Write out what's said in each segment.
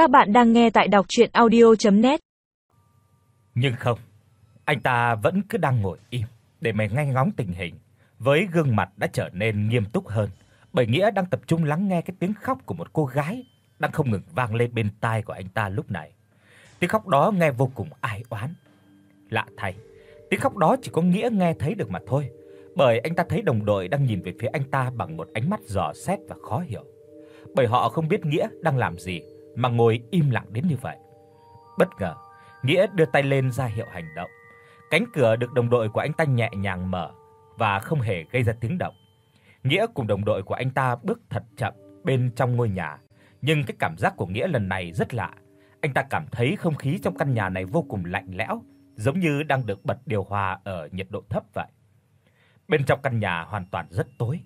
Các bạn đang nghe tại đọc audio net Nhưng không, anh ta vẫn cứ đang ngồi im để mà nghe ngóng tình hình, với gương mặt đã trở nên nghiêm túc hơn, bởi nghĩa đang tập trung lắng nghe cái tiếng khóc của một cô gái đang không ngừng vang lên bên tai của anh ta lúc này. Tiếng khóc đó nghe vô cùng ai oán. Lạ thay, tiếng khóc đó chỉ có nghĩa nghe thấy được mà thôi, bởi anh ta thấy đồng đội đang nhìn về phía anh ta bằng một ánh mắt dò xét và khó hiểu. Bởi họ không biết nghĩa đang làm gì mà ngồi im lặng đến như vậy. Bất ngờ, Nghĩa đưa tay lên ra hiệu hành động. Cánh cửa được đồng đội của anh ta nhẹ nhàng mở và không hề gây ra tiếng động. Nghĩa cùng đồng đội của anh ta bước thật chậm bên trong ngôi nhà, nhưng cái cảm giác của Nghĩa lần này rất lạ. Anh ta cảm thấy không khí trong căn nhà này vô cùng lạnh lẽo, giống như đang được bật điều hòa ở nhiệt độ thấp vậy. Bên trong căn nhà hoàn toàn rất tối.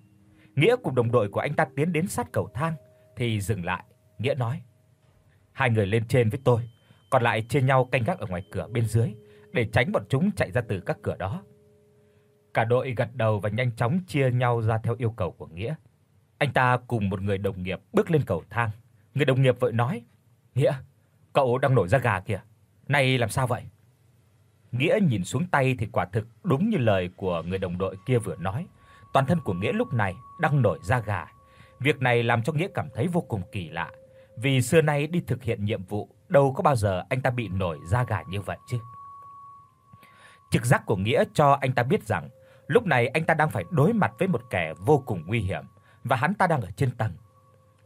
Nghĩa cùng đồng đội của anh ta tiến đến sát cầu thang thì dừng lại, Nghĩa nói: "Hai người lên trên với tôi, còn lại chia nhau canh gác ở ngoài cửa bên dưới để tránh bọn chúng chạy ra từ các cửa đó." Cả đội gật đầu và nhanh chóng chia nhau ra theo yêu cầu của Nghĩa. Anh ta cùng một người đồng nghiệp bước lên cầu thang. Người đồng nghiệp vội nói: "Nghĩa, cậu đang nổi da gà kìa. Này làm sao vậy?" Nghĩa nhìn xuống tay thì quả thực đúng như lời của người đồng đội kia vừa nói, toàn thân của Nghĩa lúc này đang nổi da gà. Việc này làm cho Nghĩa cảm thấy vô cùng kỳ lạ, vì xưa nay đi thực hiện nhiệm vụ, đâu có bao giờ anh ta bị nổi da gà như vậy chứ. Trực giác của Nghĩa cho anh ta biết rằng lúc này anh ta đang phải đối mặt với một kẻ vô cùng nguy hiểm và hắn ta đang ở trên tầng.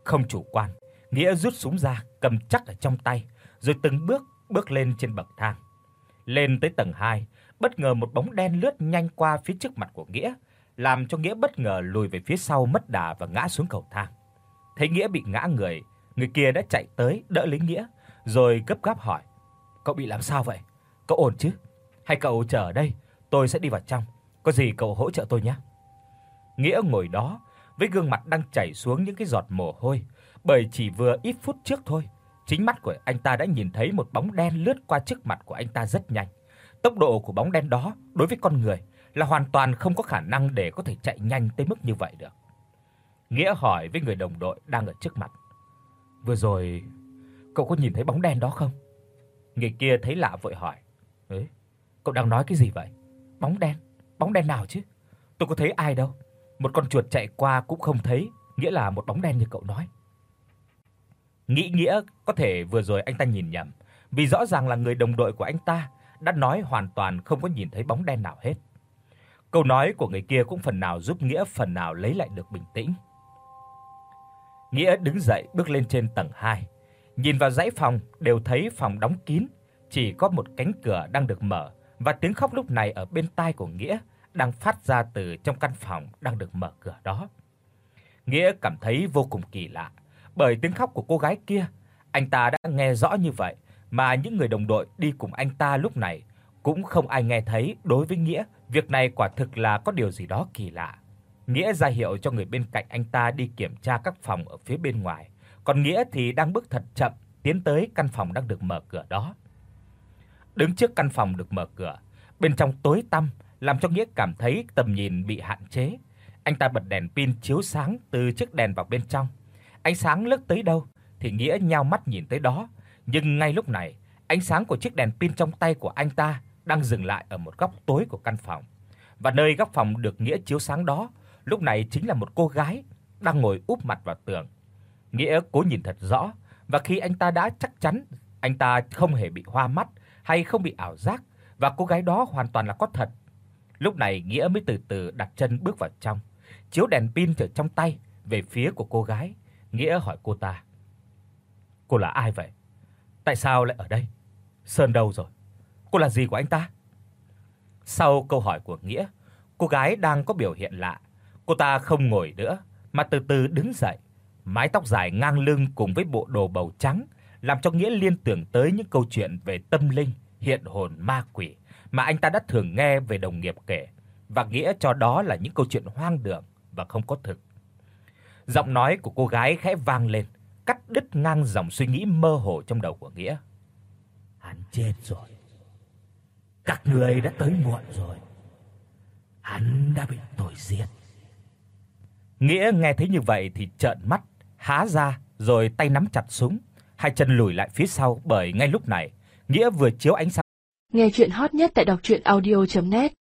Không chủ quan, Nghĩa rút súng ra, cầm chắc ở trong tay, rồi từng bước bước lên trên bậc thang. Lên tới tầng 2, bất ngờ một bóng đen lướt nhanh qua phía trước mặt của Nghĩa, làm cho Nghĩa bất ngờ lùi về phía sau mất đà và ngã xuống cầu thang. Thấy Nghĩa bị ngã người, người kia đã chạy tới đỡ lấy Nghĩa, rồi gấp gáp hỏi: "Cậu bị làm sao vậy? Cậu ổn chứ? Hay cậu chờ ở đây, tôi sẽ đi vào trong, có gì cậu hỗ trợ tôi nhé." Nghĩa ngồi đó với gương mặt đang chảy xuống những cái giọt mồ hôi, bởi chỉ vừa ít phút trước thôi, chính mắt của anh ta đã nhìn thấy một bóng đen lướt qua trước mặt của anh ta rất nhanh. Tốc độ của bóng đen đó đối với con người là hoàn toàn không có khả năng để có thể chạy nhanh tới mức như vậy được. Nghĩa hỏi với người đồng đội đang ở trước mặt. Vừa rồi cậu có nhìn thấy bóng đen đó không? Người kia thấy lạ vội hỏi. "Ấy, cậu đang nói cái gì vậy? Bóng đen? Bóng đen nào chứ? Tôi có thấy ai đâu. Một con chuột chạy qua cũng không thấy, nghĩa là một bóng đen như cậu nói." Nghĩ nghĩa có thể vừa rồi anh ta nhìn nhầm, vì rõ ràng là người đồng đội của anh ta đã nói hoàn toàn không có nhìn thấy bóng đen nào hết. Câu nói của người kia cũng phần nào giúp Nghĩa phần nào lấy lại được bình tĩnh. Nghĩa đứng dậy bước lên trên tầng 2, nhìn vào dãy phòng đều thấy phòng đóng kín, chỉ có một cánh cửa đang được mở và tiếng khóc lúc này ở bên tai của Nghĩa đang phát ra từ trong căn phòng đang được mở cửa đó. Nghĩa cảm thấy vô cùng kỳ lạ, bởi tiếng khóc của cô gái kia, anh ta đã nghe rõ như vậy mà những người đồng đội đi cùng anh ta lúc này cũng không ai nghe thấy. Đối với Nghĩa, việc này quả thực là có điều gì đó kỳ lạ. Nghĩa ra hiệu cho người bên cạnh anh ta đi kiểm tra các phòng ở phía bên ngoài, còn Nghĩa thì đang bước thật chậm tiến tới căn phòng đang được mở cửa đó. Đứng trước căn phòng được mở cửa, bên trong tối tăm làm cho Nghĩa cảm thấy tầm nhìn bị hạn chế. Anh ta bật đèn pin chiếu sáng từ chiếc đèn vào bên trong. Ánh sáng lướt tới đâu thì Nghĩa nhao mắt nhìn tới đó, nhưng ngay lúc này, ánh sáng của chiếc đèn pin trong tay của anh ta đang dừng lại ở một góc tối của căn phòng. Và nơi góc phòng được Nghĩa chiếu sáng đó, lúc này chính là một cô gái đang ngồi úp mặt vào tường. Nghĩa cố nhìn thật rõ, và khi anh ta đã chắc chắn anh ta không hề bị hoa mắt hay không bị ảo giác và cô gái đó hoàn toàn là có thật. Lúc này Nghĩa mới từ từ đặt chân bước vào trong, chiếu đèn pin từ trong tay về phía của cô gái, Nghĩa hỏi cô ta: "Cô là ai vậy? Tại sao lại ở đây? Sơn đâu rồi? Cô là gì của anh ta?" Sau câu hỏi của Nghĩa, cô gái đang có biểu hiện lạ. Cô ta không ngồi nữa mà từ từ đứng dậy, mái tóc dài ngang lưng cùng với bộ đồ bầu trắng làm cho Nghĩa liên tưởng tới những câu chuyện về tâm linh, hiện hồn ma quỷ mà anh ta đã thường nghe về đồng nghiệp kể và Nghĩa cho đó là những câu chuyện hoang đường và không có thực. Giọng nói của cô gái khẽ vang lên, cắt đứt ngang dòng suy nghĩ mơ hồ trong đầu của Nghĩa. Hắn chết rồi. Các người đã tới muộn rồi. Hắn đã bị tôi giết. Nghĩa nghe thấy như vậy thì trợn mắt, há ra rồi tay nắm chặt súng. hai chân lùi lại phía sau bởi ngay lúc này, Nghĩa vừa chiếu ánh sáng Nghe truyện hot nhất tại doctruyenaudio.net